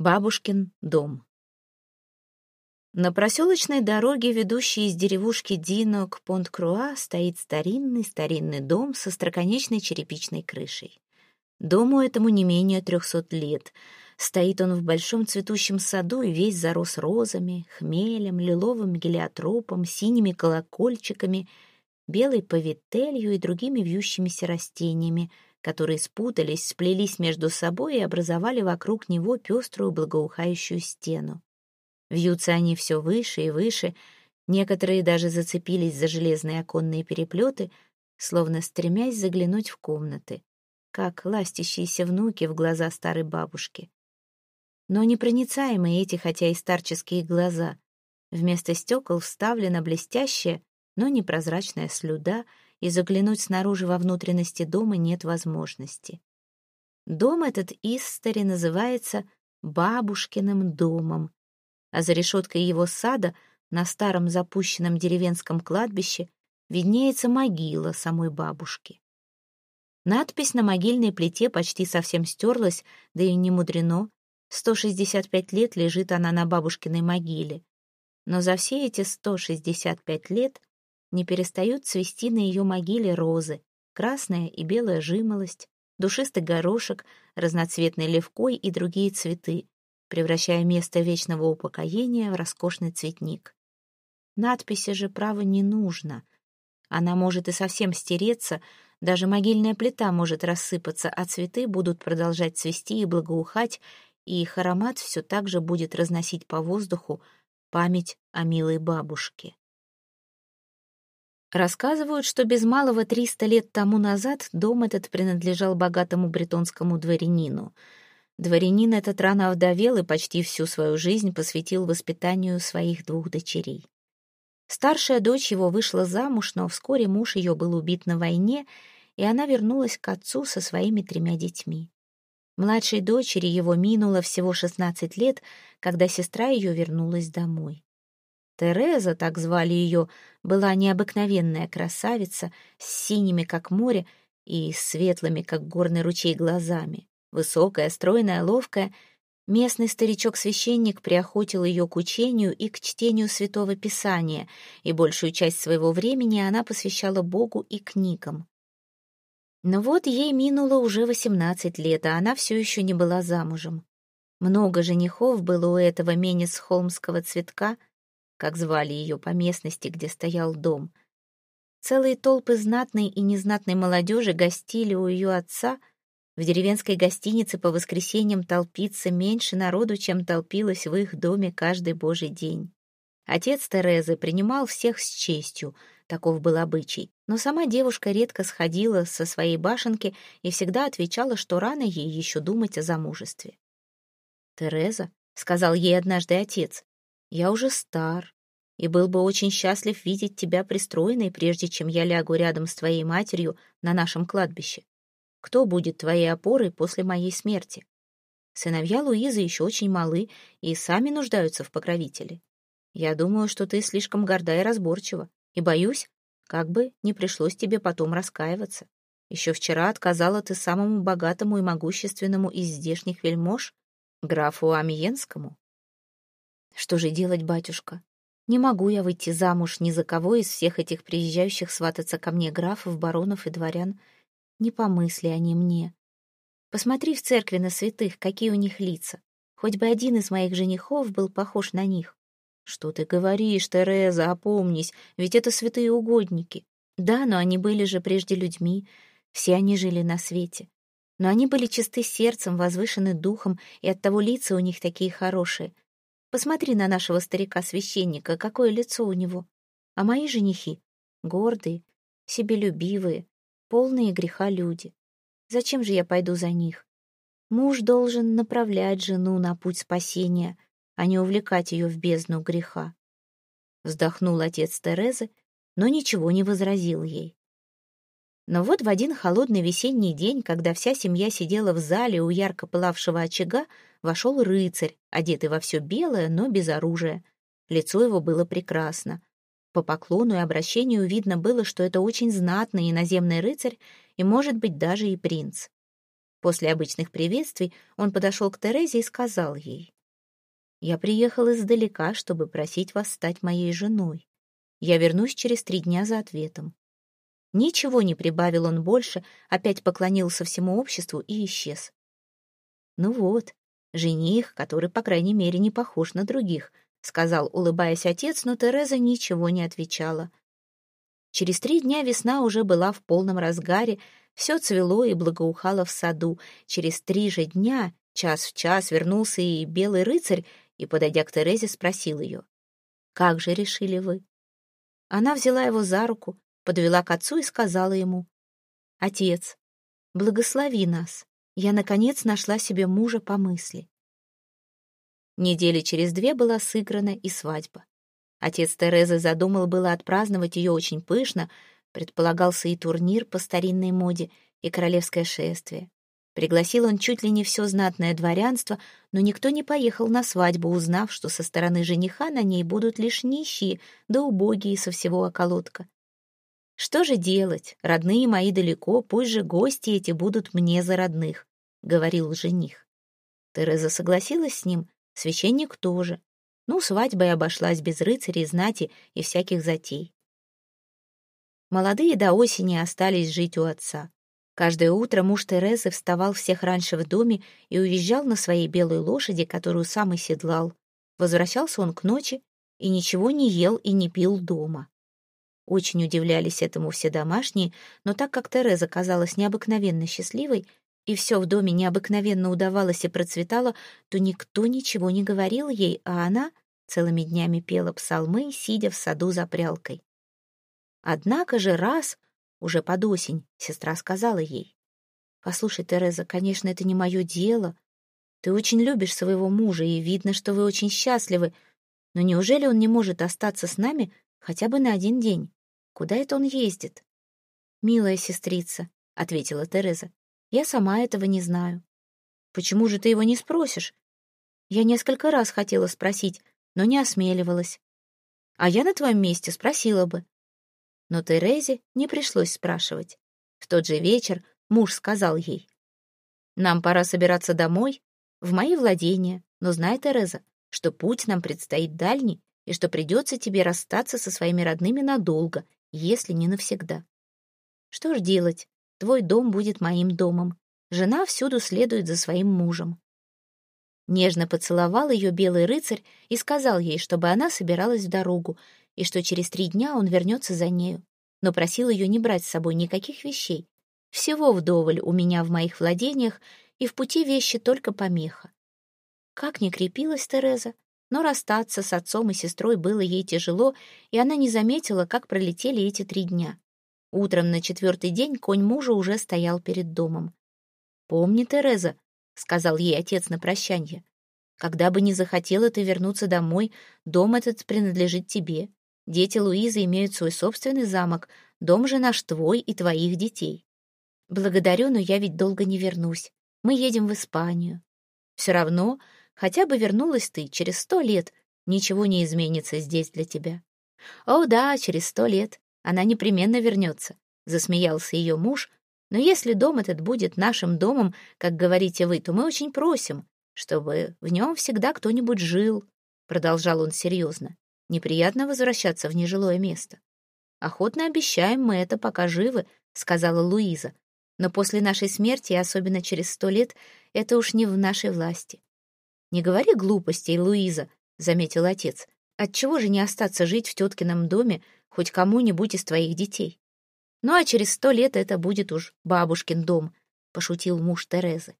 Бабушкин дом. На проселочной дороге, ведущей из деревушки Дино к Понт-Круа, стоит старинный-старинный дом со строконечной черепичной крышей. Дому этому не менее трехсот лет. Стоит он в большом цветущем саду и весь зарос розами, хмелем, лиловым гелиотропом, синими колокольчиками, белой повителью и другими вьющимися растениями — которые спутались, сплелись между собой и образовали вокруг него пеструю благоухающую стену. Вьются они все выше и выше, некоторые даже зацепились за железные оконные переплеты, словно стремясь заглянуть в комнаты, как ластящиеся внуки в глаза старой бабушки. Но непроницаемые эти, хотя и старческие глаза, вместо стекол вставлена блестящая, но непрозрачная слюда — и заглянуть снаружи во внутренности дома нет возможности. Дом этот Истари называется «бабушкиным домом», а за решеткой его сада на старом запущенном деревенском кладбище виднеется могила самой бабушки. Надпись на могильной плите почти совсем стерлась, да и не мудрено. 165 лет лежит она на бабушкиной могиле. Но за все эти 165 лет не перестают цвести на ее могиле розы, красная и белая жимолость, душистый горошек, разноцветный левкой и другие цветы, превращая место вечного упокоения в роскошный цветник. Надписи же, право, не нужно. Она может и совсем стереться, даже могильная плита может рассыпаться, а цветы будут продолжать цвести и благоухать, и их аромат все так же будет разносить по воздуху память о милой бабушке. Рассказывают, что без малого 300 лет тому назад дом этот принадлежал богатому бретонскому дворянину. Дворянин этот рано овдовел и почти всю свою жизнь посвятил воспитанию своих двух дочерей. Старшая дочь его вышла замуж, но вскоре муж ее был убит на войне, и она вернулась к отцу со своими тремя детьми. Младшей дочери его минуло всего 16 лет, когда сестра ее вернулась домой. Тереза, так звали ее, была необыкновенная красавица с синими, как море, и светлыми, как горный ручей, глазами. Высокая, стройная, ловкая. Местный старичок-священник приохотил ее к учению и к чтению Святого Писания, и большую часть своего времени она посвящала Богу и книгам. Но вот ей минуло уже восемнадцать лет, а она все еще не была замужем. Много женихов было у этого менец-холмского цветка — как звали ее по местности, где стоял дом. Целые толпы знатной и незнатной молодежи гостили у ее отца. В деревенской гостинице по воскресеньям толпится меньше народу, чем толпилось в их доме каждый божий день. Отец Терезы принимал всех с честью, таков был обычай, но сама девушка редко сходила со своей башенки и всегда отвечала, что рано ей еще думать о замужестве. «Тереза», — сказал ей однажды отец, я уже стар и был бы очень счастлив видеть тебя пристроенной, прежде чем я лягу рядом с твоей матерью на нашем кладбище. Кто будет твоей опорой после моей смерти? Сыновья Луизы еще очень малы и сами нуждаются в покровителе. Я думаю, что ты слишком горда и разборчива, и боюсь, как бы не пришлось тебе потом раскаиваться. Еще вчера отказала ты самому богатому и могущественному из здешних вельмож, графу Амьенскому. Что же делать, батюшка? Не могу я выйти замуж ни за кого из всех этих приезжающих свататься ко мне графов, баронов и дворян. Не помысли они мне. Посмотри в церкви на святых, какие у них лица. Хоть бы один из моих женихов был похож на них. Что ты говоришь, Тереза, опомнись, ведь это святые угодники. Да, но они были же прежде людьми, все они жили на свете. Но они были чисты сердцем, возвышены духом, и оттого лица у них такие хорошие — Посмотри на нашего старика-священника, какое лицо у него. А мои женихи — гордые, себелюбивые, полные греха люди. Зачем же я пойду за них? Муж должен направлять жену на путь спасения, а не увлекать ее в бездну греха. Вздохнул отец Терезы, но ничего не возразил ей. Но вот в один холодный весенний день, когда вся семья сидела в зале у ярко пылавшего очага, вошел рыцарь, одетый во все белое, но без оружия. Лицо его было прекрасно. По поклону и обращению видно было, что это очень знатный иноземный рыцарь и, может быть, даже и принц. После обычных приветствий он подошел к Терезе и сказал ей, «Я приехал издалека, чтобы просить вас стать моей женой. Я вернусь через три дня за ответом». Ничего не прибавил он больше, опять поклонился всему обществу и исчез. «Ну вот, жених, который, по крайней мере, не похож на других», сказал, улыбаясь отец, но Тереза ничего не отвечала. Через три дня весна уже была в полном разгаре, все цвело и благоухало в саду. Через три же дня, час в час, вернулся и белый рыцарь, и, подойдя к Терезе, спросил ее, «Как же решили вы?» Она взяла его за руку, подвела к отцу и сказала ему, «Отец, благослови нас, я, наконец, нашла себе мужа по мысли». Недели через две была сыграна и свадьба. Отец Терезы задумал было отпраздновать ее очень пышно, Предполагался и турнир по старинной моде, и королевское шествие. Пригласил он чуть ли не все знатное дворянство, но никто не поехал на свадьбу, узнав, что со стороны жениха на ней будут лишь нищие, да убогие со всего околотка. «Что же делать? Родные мои далеко, пусть же гости эти будут мне за родных», — говорил жених. Тереза согласилась с ним, священник тоже. Ну, свадьба и обошлась без рыцарей, знати и всяких затей. Молодые до осени остались жить у отца. Каждое утро муж Терезы вставал всех раньше в доме и уезжал на своей белой лошади, которую сам и седлал. Возвращался он к ночи и ничего не ел и не пил дома. Очень удивлялись этому все домашние, но так как Тереза казалась необыкновенно счастливой, и все в доме необыкновенно удавалось и процветало, то никто ничего не говорил ей, а она целыми днями пела псалмы, сидя в саду за прялкой. Однако же раз, уже под осень, сестра сказала ей, «Послушай, Тереза, конечно, это не мое дело. Ты очень любишь своего мужа, и видно, что вы очень счастливы, но неужели он не может остаться с нами хотя бы на один день? Куда это он ездит?» «Милая сестрица», — ответила Тереза, «я сама этого не знаю». «Почему же ты его не спросишь?» Я несколько раз хотела спросить, но не осмеливалась. А я на твоем месте спросила бы. Но Терезе не пришлось спрашивать. В тот же вечер муж сказал ей, «Нам пора собираться домой, в мои владения, но знай, Тереза, что путь нам предстоит дальний и что придется тебе расстаться со своими родными надолго, если не навсегда. Что ж делать? Твой дом будет моим домом. Жена всюду следует за своим мужем». Нежно поцеловал ее белый рыцарь и сказал ей, чтобы она собиралась в дорогу, и что через три дня он вернется за нею, но просил ее не брать с собой никаких вещей. Всего вдоволь у меня в моих владениях, и в пути вещи только помеха. Как ни крепилась Тереза, но расстаться с отцом и сестрой было ей тяжело, и она не заметила, как пролетели эти три дня. Утром на четвертый день конь мужа уже стоял перед домом. «Помни, Тереза», — сказал ей отец на прощанье, «когда бы не захотела ты вернуться домой, дом этот принадлежит тебе. Дети Луизы имеют свой собственный замок, дом же наш твой и твоих детей. Благодарю, но я ведь долго не вернусь. Мы едем в Испанию. Все равно, хотя бы вернулась ты через сто лет, ничего не изменится здесь для тебя. О да, через сто лет она непременно вернется, засмеялся ее муж, но если дом этот будет нашим домом, как говорите вы, то мы очень просим, чтобы в нем всегда кто-нибудь жил, продолжал он серьезно. Неприятно возвращаться в нежилое место. Охотно обещаем мы это, пока живы, сказала Луиза. Но после нашей смерти, и особенно через сто лет, это уж не в нашей власти. Не говори глупостей, Луиза, заметил отец. Отчего же не остаться жить в теткином доме хоть кому-нибудь из твоих детей? Ну а через сто лет это будет уж бабушкин дом, пошутил муж Терезы.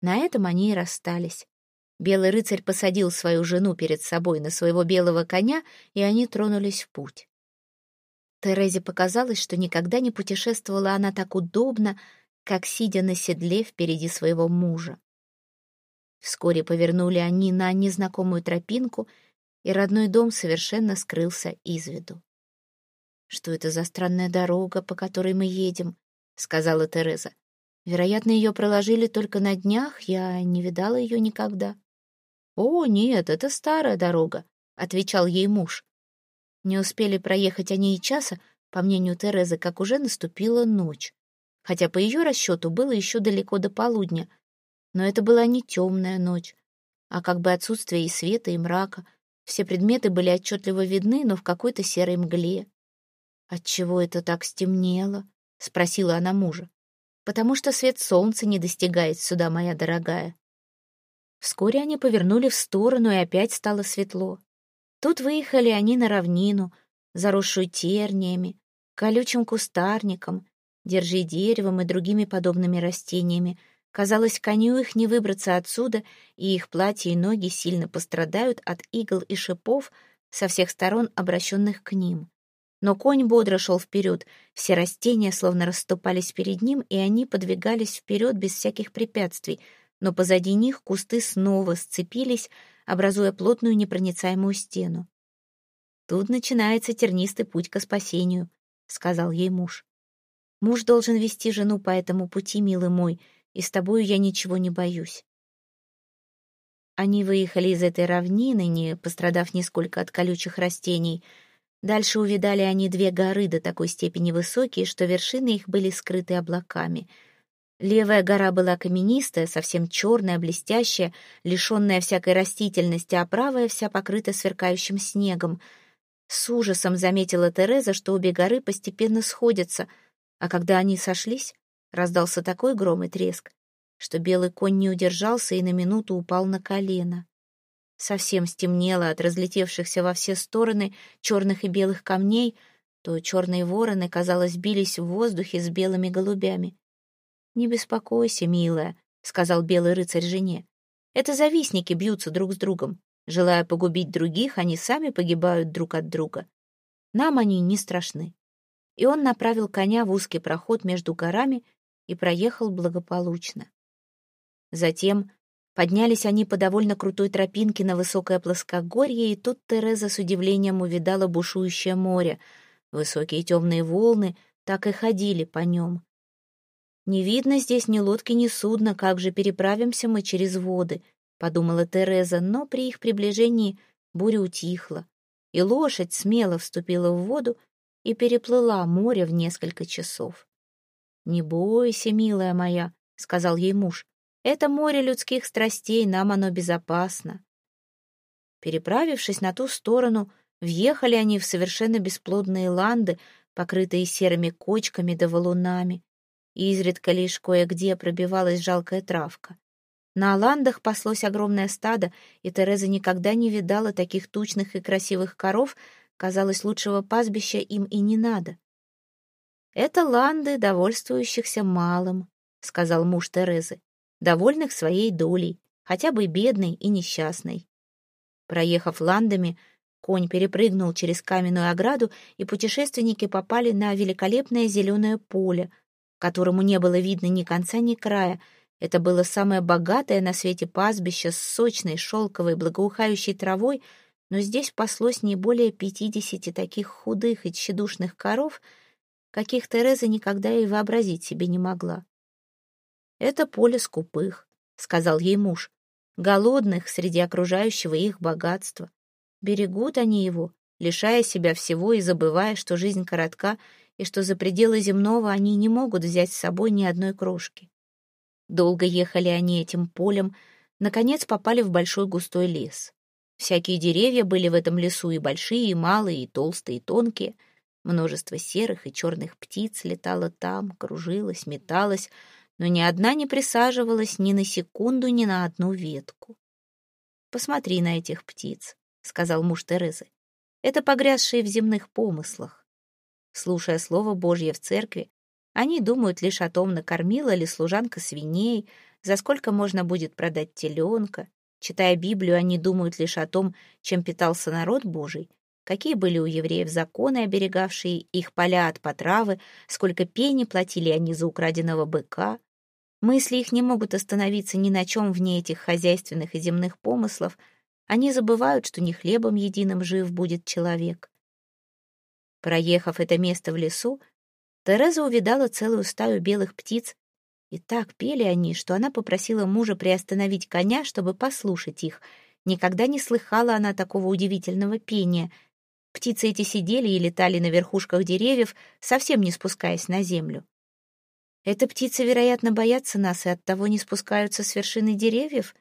На этом они и расстались. Белый рыцарь посадил свою жену перед собой на своего белого коня, и они тронулись в путь. Терезе показалось, что никогда не путешествовала она так удобно, как сидя на седле впереди своего мужа. Вскоре повернули они на незнакомую тропинку, и родной дом совершенно скрылся из виду. «Что это за странная дорога, по которой мы едем?» — сказала Тереза. «Вероятно, ее проложили только на днях, я не видала ее никогда». «О, нет, это старая дорога», — отвечал ей муж. Не успели проехать они и часа, по мнению Терезы, как уже наступила ночь. хотя по ее расчету было еще далеко до полудня. Но это была не темная ночь, а как бы отсутствие и света, и мрака. Все предметы были отчетливо видны, но в какой-то серой мгле. «Отчего это так стемнело?» — спросила она мужа. «Потому что свет солнца не достигает сюда, моя дорогая». Вскоре они повернули в сторону, и опять стало светло. Тут выехали они на равнину, заросшую терниями, колючим кустарником, держи деревом и другими подобными растениями. Казалось, коню их не выбраться отсюда, и их платья и ноги сильно пострадают от игл и шипов со всех сторон, обращенных к ним. Но конь бодро шел вперед, все растения словно расступались перед ним, и они подвигались вперед без всяких препятствий, но позади них кусты снова сцепились, образуя плотную непроницаемую стену. «Тут начинается тернистый путь к спасению», — сказал ей муж. «Муж должен вести жену по этому пути, милый мой, и с тобою я ничего не боюсь». Они выехали из этой равнины, не пострадав нисколько от колючих растений. Дальше увидали они две горы до такой степени высокие, что вершины их были скрыты облаками. Левая гора была каменистая, совсем черная, блестящая, лишенная всякой растительности, а правая вся покрыта сверкающим снегом — с ужасом заметила Тереза, что обе горы постепенно сходятся, а когда они сошлись, раздался такой гром и треск, что белый конь не удержался и на минуту упал на колено. Совсем стемнело от разлетевшихся во все стороны черных и белых камней, то черные вороны, казалось, бились в воздухе с белыми голубями. «Не беспокойся, милая», — сказал белый рыцарь жене. «Это завистники бьются друг с другом. Желая погубить других, они сами погибают друг от друга. Нам они не страшны. И он направил коня в узкий проход между горами и проехал благополучно. Затем поднялись они по довольно крутой тропинке на высокое плоскогорье, и тут Тереза с удивлением увидала бушующее море. Высокие темные волны так и ходили по нем. Не видно здесь ни лодки, ни судна, как же переправимся мы через воды —— подумала Тереза, но при их приближении буря утихла, и лошадь смело вступила в воду и переплыла море в несколько часов. «Не бойся, милая моя», — сказал ей муж, — «это море людских страстей, нам оно безопасно». Переправившись на ту сторону, въехали они в совершенно бесплодные ланды, покрытые серыми кочками да валунами. Изредка лишь кое-где пробивалась жалкая травка. На Аландах паслось огромное стадо, и Тереза никогда не видала таких тучных и красивых коров, казалось, лучшего пастбища им и не надо. «Это ланды, довольствующихся малым», — сказал муж Терезы, довольных своей долей, хотя бы бедной и несчастной. Проехав ландами, конь перепрыгнул через каменную ограду, и путешественники попали на великолепное зеленое поле, которому не было видно ни конца, ни края — это было самое богатое на свете пастбище с сочной, шелковой, благоухающей травой, но здесь паслось не более пятидесяти таких худых и тщедушных коров, каких Тереза никогда и вообразить себе не могла. «Это поле скупых», — сказал ей муж, — «голодных среди окружающего их богатства. Берегут они его, лишая себя всего и забывая, что жизнь коротка, и что за пределы земного они не могут взять с собой ни одной крошки. Долго ехали они этим полем, наконец попали в большой густой лес. Всякие деревья были в этом лесу и большие, и малые, и толстые, и тонкие. Множество серых и черных птиц летало там, кружилось, металось, но ни одна не присаживалась ни на секунду ни на одну ветку. «Посмотри на этих птиц», — сказал муж Терезы. «Это погрязшие в земных помыслах». Слушая слово Божье в церкви, они думают лишь о том, накормила ли служанка свиней, за сколько можно будет продать теленка. Читая Библию, они думают лишь о том, чем питался народ Божий, какие были у евреев законы, оберегавшие их поля от потравы, сколько пени платили они за украденного быка. Мысли их не могут остановиться ни на чем вне этих хозяйственных и земных помыслов. Они забывают, что не хлебом единым жив будет человек. Проехав это место в лесу, Тереза увидала целую стаю белых птиц, и так пели они, что она попросила мужа приостановить коня, чтобы послушать их. Никогда не слыхала она такого удивительного пения. Птицы эти сидели и летали на верхушках деревьев, совсем не спускаясь на землю. Это птицы, вероятно, боятся нас и оттого не спускаются с вершины деревьев?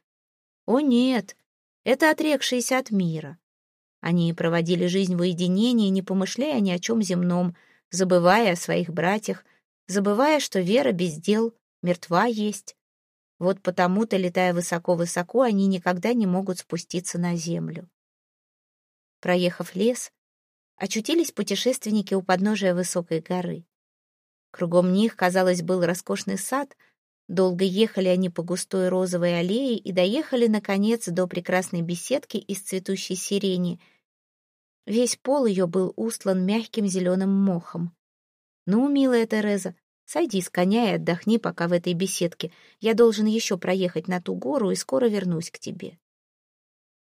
О, нет, это отрекшиеся от мира. Они проводили жизнь в уединении, не помышляя ни о чем земном, забывая о своих братьях, забывая, что вера без дел мертва есть. Вот потому-то, летая высоко-высоко, они никогда не могут спуститься на землю. Проехав лес, очутились путешественники у подножия высокой горы. Кругом них, казалось, был роскошный сад. Долго ехали они по густой розовой аллее и доехали, наконец, до прекрасной беседки из цветущей сирени. Весь пол ее был устлан мягким зеленым мохом. «Ну, милая Тереза, сойди с коня и отдохни пока в этой беседке. Я должен еще проехать на ту гору и скоро вернусь к тебе».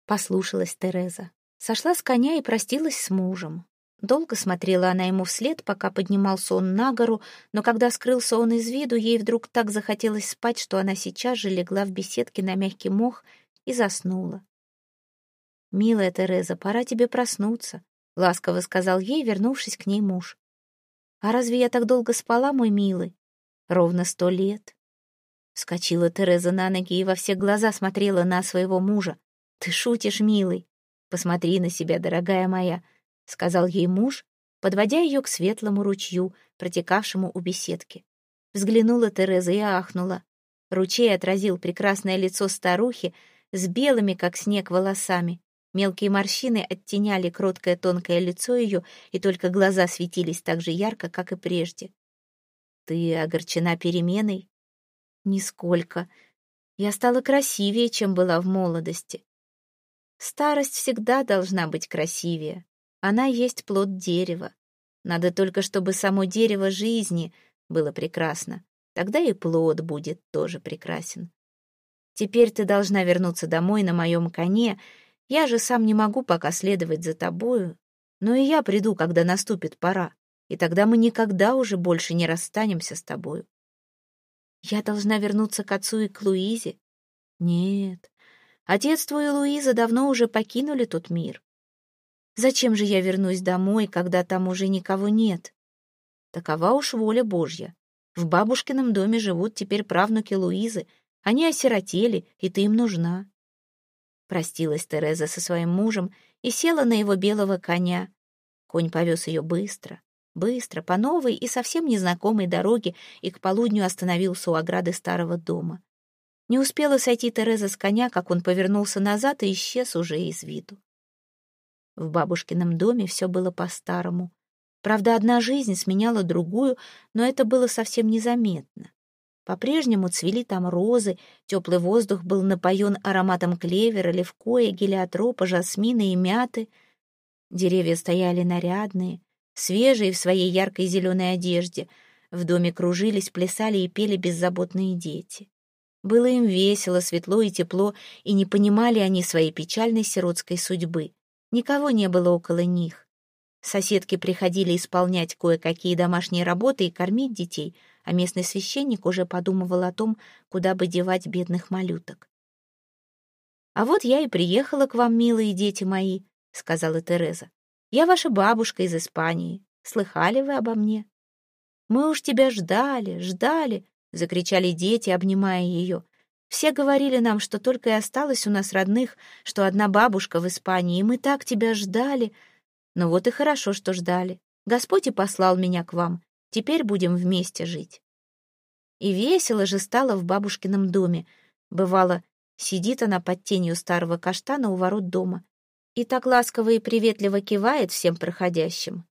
Послушалась Тереза. Сошла с коня и простилась с мужем. Долго смотрела она ему вслед, пока поднимался он на гору, но когда скрылся он из виду, ей вдруг так захотелось спать, что она сейчас же легла в беседке на мягкий мох и заснула. «Милая Тереза, пора тебе проснуться», — ласково сказал ей, вернувшись к ней муж. «А разве я так долго спала, мой милый?» «Ровно сто лет». Вскочила Тереза на ноги и во все глаза смотрела на своего мужа. «Ты шутишь, милый? Посмотри на себя, дорогая моя сказал ей муж, подводя ее к светлому ручью, протекавшему у беседки. Взглянула Тереза и ахнула. Ручей отразил прекрасное лицо старухи с белыми, как снег, волосами. Мелкие морщины оттеняли кроткое тонкое лицо ее, и только глаза светились так же ярко, как и прежде. «Ты огорчена переменой?» «Нисколько. Я стала красивее, чем была в молодости. Старость всегда должна быть красивее. Она есть плод дерева. Надо только, чтобы само дерево жизни было прекрасно. Тогда и плод будет тоже прекрасен. Теперь ты должна вернуться домой на моем коне. Я же сам не могу пока следовать за тобою. Но и я приду, когда наступит пора. И тогда мы никогда уже больше не расстанемся с тобою. Я должна вернуться к отцу и к Луизе? Нет. Отец твой и Луиза давно уже покинули тот мир. Зачем же я вернусь домой, когда там уже никого нет? Такова уж воля Божья. В бабушкином доме живут теперь правнуки Луизы. Они осиротели, и ты им нужна. Простилась Тереза со своим мужем и села на его белого коня. Конь повез ее быстро, быстро, по новой и совсем незнакомой дороге, и к полудню остановился у ограды старого дома. Не успела сойти Тереза с коня, как он повернулся назад и исчез уже из виду. В бабушкином доме все было по-старому. Правда, одна жизнь сменяла другую, но это было совсем незаметно. По-прежнему цвели там розы, теплый воздух был напоен ароматом клевера, левкоя, гелиотропа, жасмина и мяты. Деревья стояли нарядные, свежие в своей яркой зеленой одежде. В доме кружились, плясали и пели беззаботные дети. Было им весело, светло и тепло, и не понимали они своей печальной сиротской судьбы. Никого не было около них. Соседки приходили исполнять кое-какие домашние работы и кормить детей, а местный священник уже подумывал о том, куда бы девать бедных малюток. «А вот я и приехала к вам, милые дети мои», — сказала Тереза. «Я ваша бабушка из Испании. Слыхали вы обо мне?» «Мы уж тебя ждали, ждали», — закричали дети, обнимая ее. Все говорили нам, что только и осталось у нас родных, что одна бабушка в Испании, и мы так тебя ждали. Ну вот и хорошо, что ждали. Господь и послал меня к вам. Теперь будем вместе жить. И весело же стало в бабушкином доме. Бывало, сидит она под тенью старого каштана у ворот дома и так ласково и приветливо кивает всем проходящим.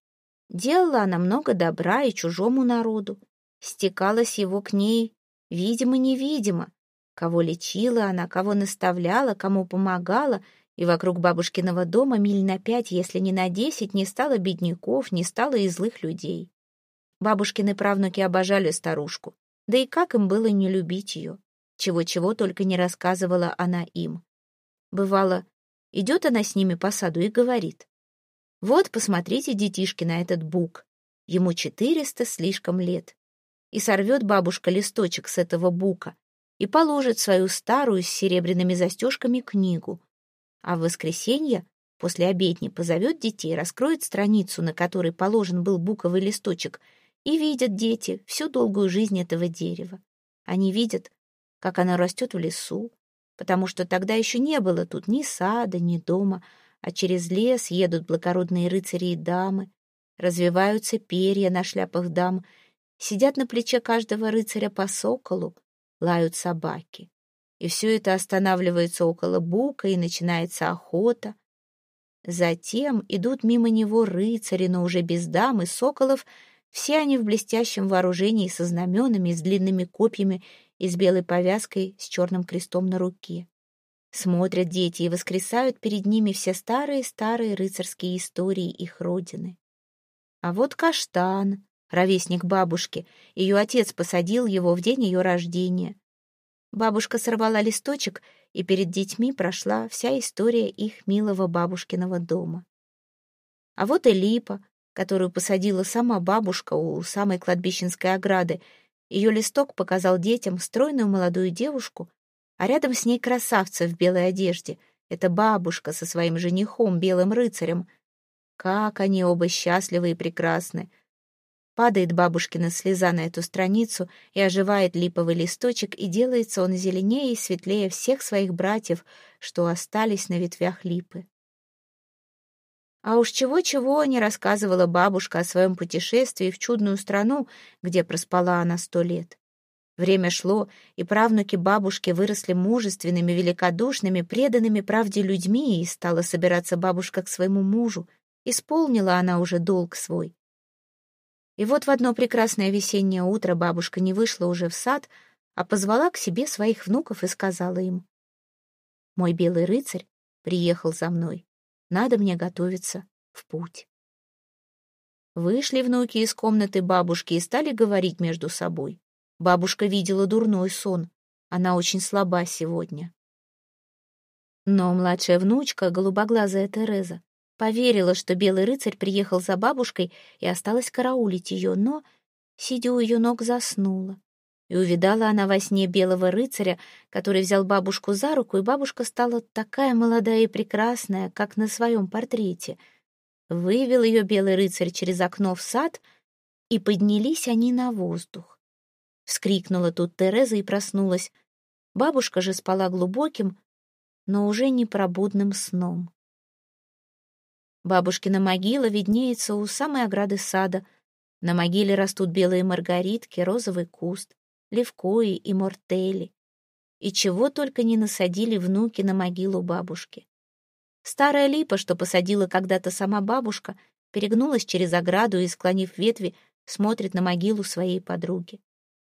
Делала она много добра и чужому народу. Стекалась его к ней, видимо-невидимо, Кого лечила она, кого наставляла, кому помогала, и вокруг бабушкиного дома миль на пять, если не на десять, не стало бедняков, не стало и злых людей. Бабушкины правнуки обожали старушку, да и как им было не любить ее? Чего-чего только не рассказывала она им. Бывало, идет она с ними по саду и говорит. «Вот, посмотрите, детишки, на этот бук. Ему четыреста слишком лет. И сорвет бабушка листочек с этого бука, и положит свою старую с серебряными застежками книгу. А в воскресенье после обедни позовет детей, раскроет страницу, на которой положен был буковый листочек, И видят дети всю долгую жизнь этого дерева. Они видят, как оно растет в лесу, потому что тогда еще не было тут ни сада, ни дома, а через лес едут благородные рыцари и дамы, развиваются перья на шляпах дам, сидят на плече каждого рыцаря по соколу, лают собаки. И все это останавливается около бука, и начинается охота. Затем идут мимо него рыцари, но уже без дам и соколов, все они в блестящем вооружении со знаменами, с длинными копьями и с белой повязкой с черным крестом на руке. Смотрят дети и воскресают перед ними все старые-старые рыцарские истории их родины. А вот каштан, ровесник бабушки, ее отец посадил его в день ее рождения. Бабушка сорвала листочек, и перед детьми прошла вся история их милого бабушкиного дома. А вот и липа, которую посадила сама бабушка у самой кладбищенской ограды. Ее листок показал детям стройную молодую девушку, а рядом с ней красавца в белой одежде. Это бабушка со своим женихом, белым рыцарем. Как они оба счастливы и прекрасны. Падает бабушкина слеза на эту страницу и оживает липовый листочек, и делается он зеленее и светлее всех своих братьев, что остались на ветвях липы. А уж чего-чего не рассказывала бабушка о своем путешествии в чудную страну, где проспала она сто лет. Время шло, и правнуки бабушки выросли мужественными, великодушными, преданными правде людьми, и стала собираться бабушка к своему мужу. Исполнила она уже долг свой. И вот в одно прекрасное весеннее утро бабушка не вышла уже в сад, а позвала к себе своих внуков и сказала им, «Мой белый рыцарь приехал за мной. Надо мне готовиться в путь». Вышли внуки из комнаты бабушки и стали говорить между собой. Бабушка видела дурной сон. Она очень слаба сегодня. Но младшая внучка, голубоглазая Тереза, поверила, что белый рыцарь приехал за бабушкой и осталась караулить ее, но, сидя у ее ног, заснула. И увидала она во сне белого рыцаря, который взял бабушку за руку, и бабушка стала такая молодая и прекрасная, как на своем портрете. Вывел ее белый рыцарь через окно в сад, и поднялись они на воздух. Вскрикнула тут Тереза и проснулась. Бабушка же спала глубоким, но уже непробудным сном. Бабушкина могила виднеется у самой ограды сада. На могиле растут белые маргаритки, розовый куст, левкои и мортели. И чего только не насадили внуки на могилу бабушки. Старая липа, что посадила когда-то сама бабушка, перегнулась через ограду и, склонив ветви, смотрит на могилу своей подруги.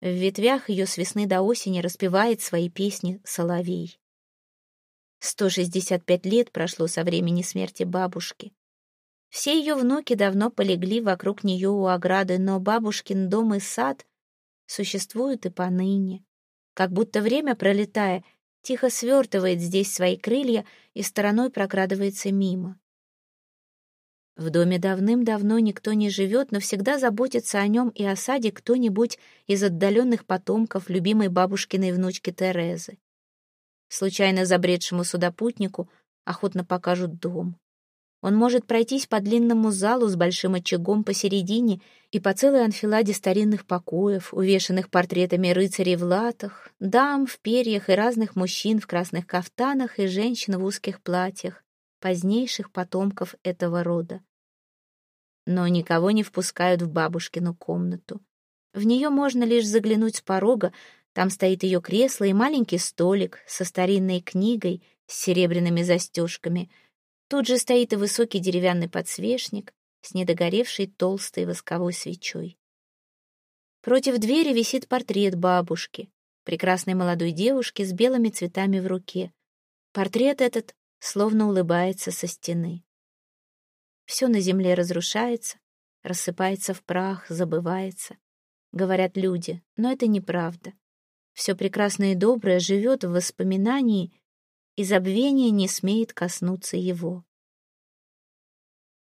В ветвях ее с весны до осени распевает свои песни соловей. 165 лет прошло со времени смерти бабушки. Все ее внуки давно полегли вокруг нее у ограды, но бабушкин дом и сад существуют и поныне. Как будто время, пролетая, тихо свертывает здесь свои крылья и стороной прокрадывается мимо. В доме давным-давно никто не живет, но всегда заботится о нем и о саде кто-нибудь из отдаленных потомков любимой бабушкиной внучки Терезы. Случайно забредшему сюда путнику охотно покажут дом. Он может пройтись по длинному залу с большим очагом посередине и по целой анфиладе старинных покоев, увешанных портретами рыцарей в латах, дам в перьях и разных мужчин в красных кафтанах и женщин в узких платьях, позднейших потомков этого рода но никого не впускают в бабушкину комнату. В нее можно лишь заглянуть с порога, там стоит ее кресло и маленький столик со старинной книгой с серебряными застежками. Тут же стоит и высокий деревянный подсвечник с недогоревшей толстой восковой свечой. Против двери висит портрет бабушки, прекрасной молодой девушки с белыми цветами в руке. Портрет этот словно улыбается со стены. Все на земле разрушается, рассыпается в прах, забывается. Говорят люди, но это неправда. Все прекрасное и доброе живет в воспоминании, и забвение не смеет коснуться его.